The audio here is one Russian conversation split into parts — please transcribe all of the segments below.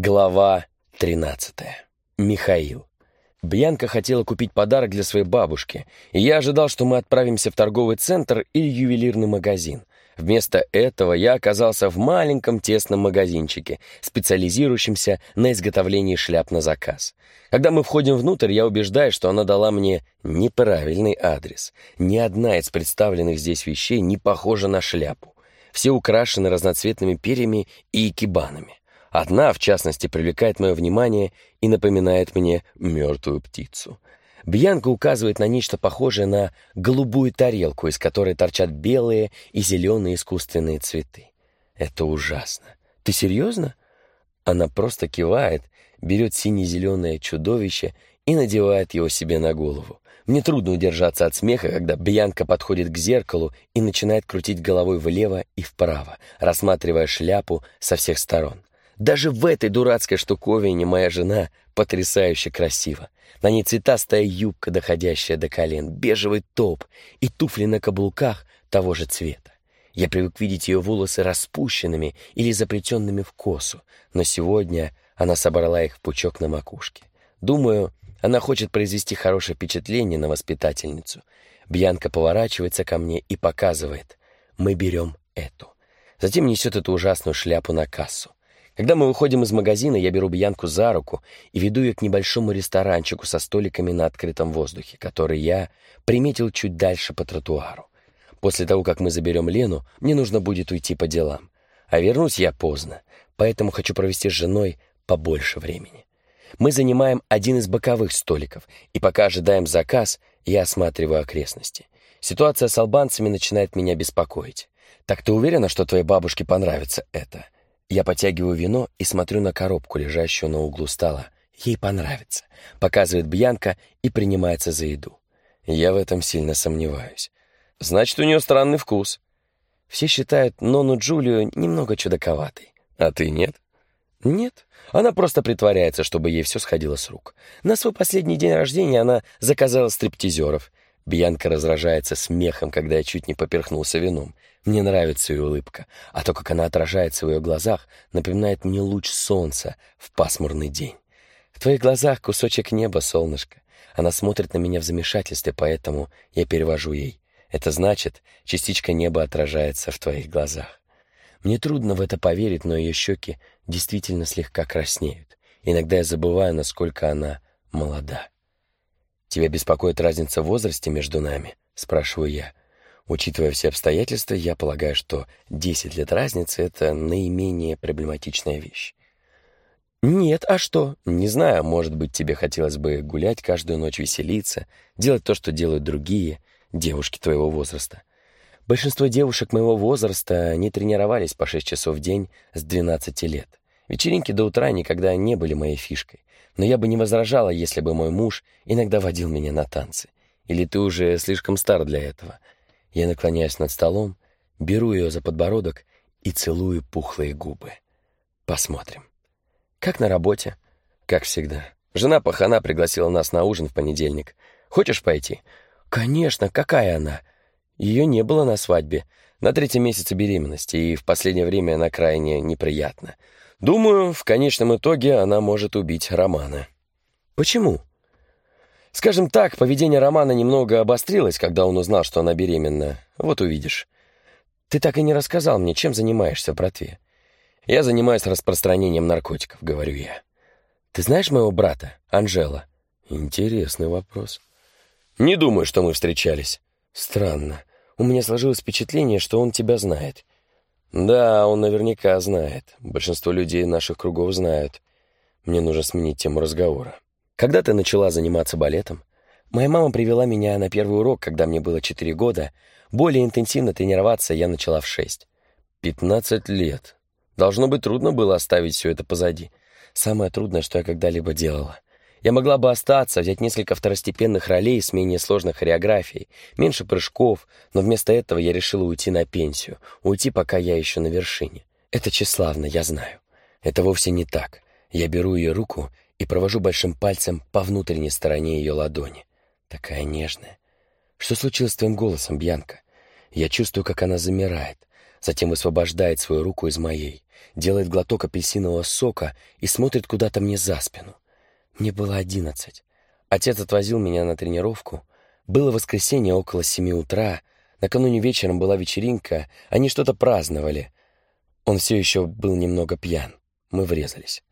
Глава 13. Михаил. Бьянка хотела купить подарок для своей бабушки, и я ожидал, что мы отправимся в торговый центр или ювелирный магазин. Вместо этого я оказался в маленьком тесном магазинчике, специализирующемся на изготовлении шляп на заказ. Когда мы входим внутрь, я убеждаюсь, что она дала мне неправильный адрес. Ни одна из представленных здесь вещей не похожа на шляпу. Все украшены разноцветными перьями и кибанами. Одна, в частности, привлекает мое внимание и напоминает мне мертвую птицу. Бьянка указывает на нечто похожее на голубую тарелку, из которой торчат белые и зеленые искусственные цветы. Это ужасно. Ты серьезно? Она просто кивает, берет сине-зеленое чудовище и надевает его себе на голову. Мне трудно удержаться от смеха, когда Бьянка подходит к зеркалу и начинает крутить головой влево и вправо, рассматривая шляпу со всех сторон. Даже в этой дурацкой штуковине моя жена потрясающе красива. На ней цветастая юбка, доходящая до колен, бежевый топ и туфли на каблуках того же цвета. Я привык видеть ее волосы распущенными или заплетенными в косу, но сегодня она собрала их в пучок на макушке. Думаю, она хочет произвести хорошее впечатление на воспитательницу. Бьянка поворачивается ко мне и показывает. Мы берем эту. Затем несет эту ужасную шляпу на кассу. Когда мы выходим из магазина, я беру Бьянку за руку и веду ее к небольшому ресторанчику со столиками на открытом воздухе, который я приметил чуть дальше по тротуару. После того, как мы заберем Лену, мне нужно будет уйти по делам. А вернусь я поздно, поэтому хочу провести с женой побольше времени. Мы занимаем один из боковых столиков, и пока ожидаем заказ, я осматриваю окрестности. Ситуация с албанцами начинает меня беспокоить. «Так ты уверена, что твоей бабушке понравится это?» Я потягиваю вино и смотрю на коробку, лежащую на углу стола. Ей понравится. Показывает Бьянка и принимается за еду. Я в этом сильно сомневаюсь. Значит, у нее странный вкус. Все считают Нону Джулию немного чудаковатой. А ты нет? Нет. Она просто притворяется, чтобы ей все сходило с рук. На свой последний день рождения она заказала стриптизеров. Бьянка разражается смехом, когда я чуть не поперхнулся вином. Мне нравится ее улыбка, а то, как она отражается в ее глазах, напоминает мне луч солнца в пасмурный день. В твоих глазах кусочек неба, солнышко. Она смотрит на меня в замешательстве, поэтому я перевожу ей. Это значит, частичка неба отражается в твоих глазах. Мне трудно в это поверить, но ее щеки действительно слегка краснеют. Иногда я забываю, насколько она молода. «Тебя беспокоит разница в возрасте между нами?» — спрашиваю я. Учитывая все обстоятельства, я полагаю, что 10 лет разницы — это наименее проблематичная вещь. «Нет, а что? Не знаю, может быть, тебе хотелось бы гулять каждую ночь, веселиться, делать то, что делают другие, девушки твоего возраста. Большинство девушек моего возраста не тренировались по 6 часов в день с 12 лет. Вечеринки до утра никогда не были моей фишкой, но я бы не возражала, если бы мой муж иногда водил меня на танцы. Или ты уже слишком стар для этого?» Я наклоняюсь над столом, беру ее за подбородок и целую пухлые губы. Посмотрим. Как на работе? Как всегда. Жена пахана пригласила нас на ужин в понедельник. Хочешь пойти? Конечно, какая она? Ее не было на свадьбе. На третьем месяце беременности, и в последнее время она крайне неприятна. Думаю, в конечном итоге она может убить Романа. Почему? Скажем так, поведение Романа немного обострилось, когда он узнал, что она беременна. Вот увидишь. Ты так и не рассказал мне, чем занимаешься братве. Я занимаюсь распространением наркотиков, говорю я. Ты знаешь моего брата, Анжела? Интересный вопрос. Не думаю, что мы встречались. Странно. У меня сложилось впечатление, что он тебя знает. Да, он наверняка знает. Большинство людей наших кругов знают. Мне нужно сменить тему разговора. Когда ты начала заниматься балетом? Моя мама привела меня на первый урок, когда мне было 4 года. Более интенсивно тренироваться я начала в 6. 15 лет. Должно быть трудно было оставить все это позади. Самое трудное, что я когда-либо делала. Я могла бы остаться, взять несколько второстепенных ролей с менее сложной хореографией, меньше прыжков, но вместо этого я решила уйти на пенсию, уйти, пока я еще на вершине. Это тщеславно, я знаю. Это вовсе не так. Я беру ее руку и провожу большим пальцем по внутренней стороне ее ладони. Такая нежная. Что случилось с твоим голосом, Бьянка? Я чувствую, как она замирает. затем высвобождает свою руку из моей, делает глоток апельсинового сока и смотрит куда-то мне за спину. Мне было одиннадцать. Отец отвозил меня на тренировку. Было воскресенье около семи утра. Накануне вечером была вечеринка. Они что-то праздновали. Он все еще был немного пьян. Мы врезались.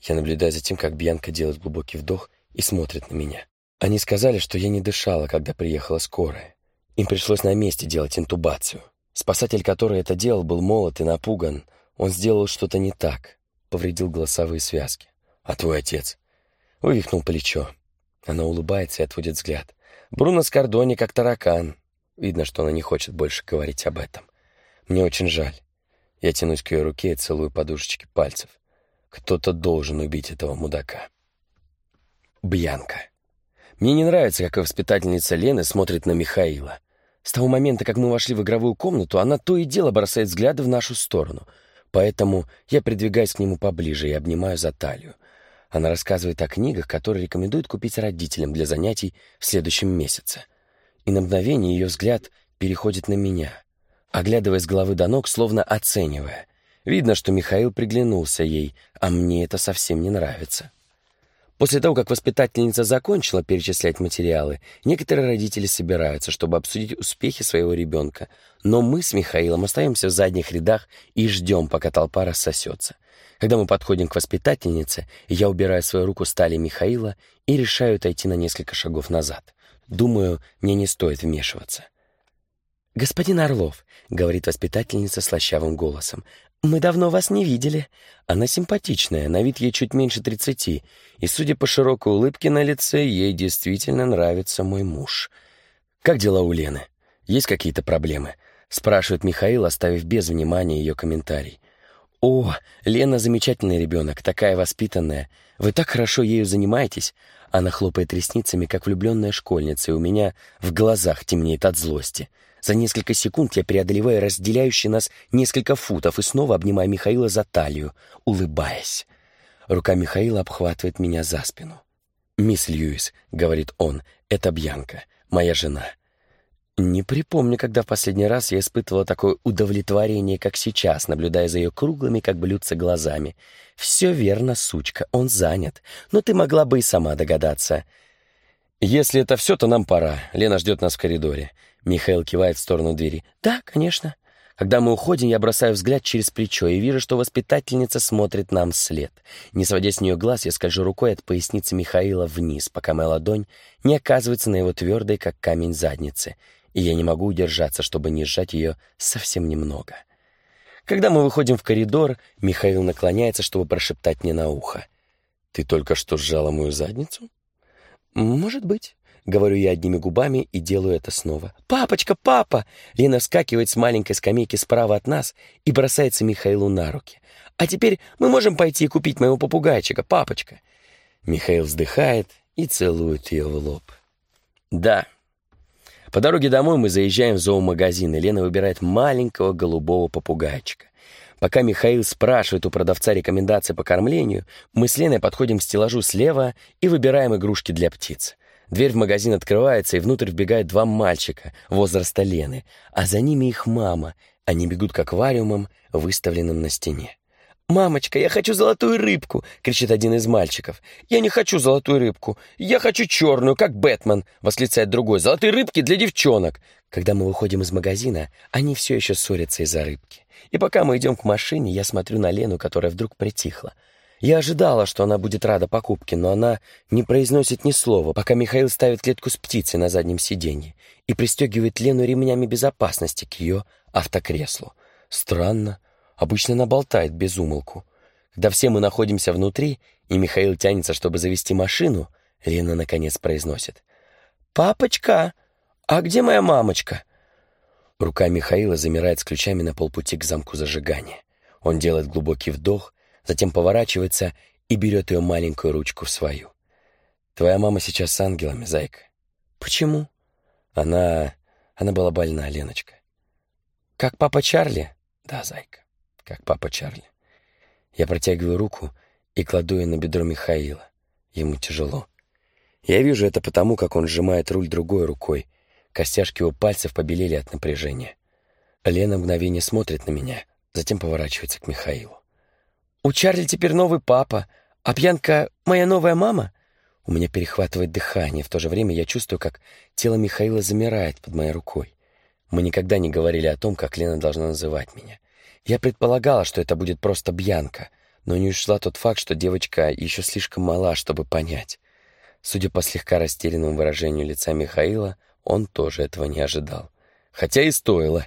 Я наблюдаю за тем, как Бьянка делает глубокий вдох и смотрит на меня. Они сказали, что я не дышала, когда приехала скорая. Им пришлось на месте делать интубацию. Спасатель, который это делал, был молод и напуган. Он сделал что-то не так. Повредил голосовые связки. А твой отец? Вывихнул плечо. Она улыбается и отводит взгляд. Бруно Скордони как таракан. Видно, что она не хочет больше говорить об этом. Мне очень жаль. Я тянусь к ее руке и целую подушечки пальцев. Кто-то должен убить этого мудака. Бьянка. Мне не нравится, как воспитательница Лены смотрит на Михаила. С того момента, как мы вошли в игровую комнату, она то и дело бросает взгляды в нашу сторону. Поэтому я придвигаюсь к нему поближе и обнимаю за талию. Она рассказывает о книгах, которые рекомендует купить родителям для занятий в следующем месяце. И на мгновение ее взгляд переходит на меня, оглядывая с головы до ног, словно оценивая. Видно, что Михаил приглянулся ей, а мне это совсем не нравится. После того, как воспитательница закончила перечислять материалы, некоторые родители собираются, чтобы обсудить успехи своего ребенка, но мы с Михаилом остаемся в задних рядах и ждем, пока толпа рассосется. Когда мы подходим к воспитательнице, я убираю свою руку с талии Михаила и решаю отойти на несколько шагов назад. Думаю, мне не стоит вмешиваться. «Господин Орлов», — говорит воспитательница слащавым голосом, — «мы давно вас не видели. Она симпатичная, на вид ей чуть меньше тридцати, и, судя по широкой улыбке на лице, ей действительно нравится мой муж. Как дела у Лены? Есть какие-то проблемы?» — спрашивает Михаил, оставив без внимания ее комментарий. «О, Лена замечательный ребенок, такая воспитанная. Вы так хорошо ею занимаетесь». Она хлопает ресницами, как влюбленная школьница, и у меня в глазах темнеет от злости. За несколько секунд я преодолеваю разделяющие нас несколько футов и снова обнимаю Михаила за талию, улыбаясь. Рука Михаила обхватывает меня за спину. «Мисс Льюис», — говорит он, — «это Бьянка, моя жена. Не припомню, когда в последний раз я испытывала такое удовлетворение, как сейчас, наблюдая за ее круглыми, как блюдца, глазами. «Все верно, сучка, он занят. Но ты могла бы и сама догадаться». «Если это все, то нам пора. Лена ждет нас в коридоре». Михаил кивает в сторону двери. «Да, конечно». Когда мы уходим, я бросаю взгляд через плечо и вижу, что воспитательница смотрит нам вслед. Не сводя с нее глаз, я скольжу рукой от поясницы Михаила вниз, пока моя ладонь не оказывается на его твердой, как камень заднице — и я не могу удержаться, чтобы не сжать ее совсем немного. Когда мы выходим в коридор, Михаил наклоняется, чтобы прошептать мне на ухо. «Ты только что сжала мою задницу?» «Может быть». Говорю я одними губами и делаю это снова. «Папочка, папа!» Лена вскакивает с маленькой скамейки справа от нас и бросается Михаилу на руки. «А теперь мы можем пойти и купить моего попугайчика, папочка!» Михаил вздыхает и целует ее в лоб. «Да, по дороге домой мы заезжаем в зоомагазин, и Лена выбирает маленького голубого попугайчика. Пока Михаил спрашивает у продавца рекомендации по кормлению, мы с Леной подходим к стеллажу слева и выбираем игрушки для птиц. Дверь в магазин открывается, и внутрь вбегают два мальчика возраста Лены, а за ними их мама. Они бегут к аквариумам, выставленным на стене. «Мамочка, я хочу золотую рыбку!» — кричит один из мальчиков. «Я не хочу золотую рыбку! Я хочу черную, как Бэтмен!» — восклицает другой. «Золотые рыбки для девчонок!» Когда мы выходим из магазина, они все еще ссорятся из-за рыбки. И пока мы идем к машине, я смотрю на Лену, которая вдруг притихла. Я ожидала, что она будет рада покупке, но она не произносит ни слова, пока Михаил ставит клетку с птицей на заднем сиденье и пристегивает Лену ремнями безопасности к ее автокреслу. Странно. Обычно она болтает без умолку. Когда все мы находимся внутри, и Михаил тянется, чтобы завести машину, Лена наконец произносит. «Папочка, а где моя мамочка?» Рука Михаила замирает с ключами на полпути к замку зажигания. Он делает глубокий вдох, затем поворачивается и берет ее маленькую ручку в свою. «Твоя мама сейчас с ангелами, зайка». «Почему?» «Она... она была больна, Леночка». «Как папа Чарли?» «Да, зайка» как папа Чарли. Я протягиваю руку и кладу ее на бедро Михаила. Ему тяжело. Я вижу это потому, как он сжимает руль другой рукой. Костяшки его пальцев побелели от напряжения. Лена мгновение смотрит на меня, затем поворачивается к Михаилу. «У Чарли теперь новый папа, а пьянка — моя новая мама?» У меня перехватывает дыхание, в то же время я чувствую, как тело Михаила замирает под моей рукой. Мы никогда не говорили о том, как Лена должна называть меня. Я предполагала, что это будет просто Бьянка, но не ушла тот факт, что девочка еще слишком мала, чтобы понять. Судя по слегка растерянному выражению лица Михаила, он тоже этого не ожидал. Хотя и стоило.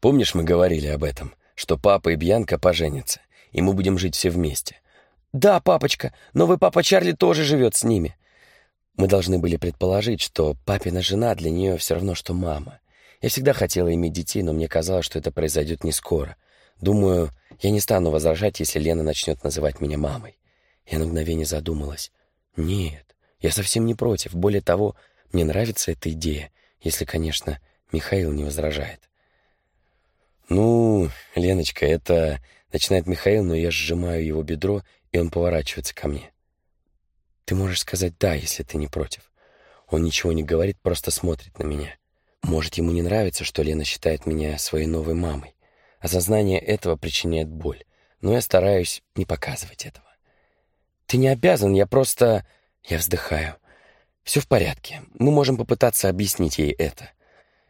Помнишь, мы говорили об этом, что папа и Бьянка поженятся, и мы будем жить все вместе? Да, папочка, новый папа Чарли тоже живет с ними. Мы должны были предположить, что папина жена для нее все равно, что мама. Я всегда хотела иметь детей, но мне казалось, что это произойдет не скоро. Думаю, я не стану возражать, если Лена начнет называть меня мамой. Я на мгновение задумалась. Нет, я совсем не против. Более того, мне нравится эта идея, если, конечно, Михаил не возражает. «Ну, Леночка, это...» — начинает Михаил, но я сжимаю его бедро, и он поворачивается ко мне. «Ты можешь сказать «да», если ты не против». Он ничего не говорит, просто смотрит на меня. Может, ему не нравится, что Лена считает меня своей новой мамой. Осознание этого причиняет боль, но я стараюсь не показывать этого. «Ты не обязан, я просто...» Я вздыхаю. «Все в порядке. Мы можем попытаться объяснить ей это».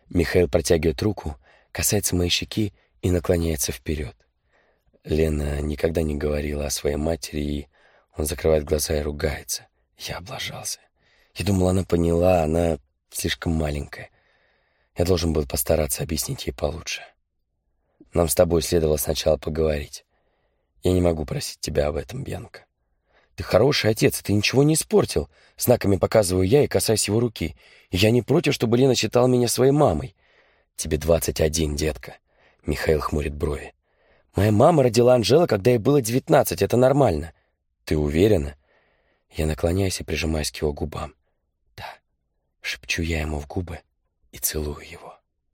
Михаил протягивает руку, касается моей щеки и наклоняется вперед. Лена никогда не говорила о своей матери, и он закрывает глаза и ругается. Я облажался. Я думал, она поняла, она слишком маленькая. Я должен был постараться объяснить ей получше. Нам с тобой следовало сначала поговорить. Я не могу просить тебя об этом, Бьянка. Ты хороший отец, ты ничего не испортил. Знаками показываю я и касаюсь его руки. Я не против, чтобы Лена считала меня своей мамой. Тебе двадцать один, детка. Михаил хмурит брови. Моя мама родила Анжела, когда ей было девятнадцать, это нормально. Ты уверена? Я наклоняюсь и прижимаюсь к его губам. Да, шепчу я ему в губы и целую его.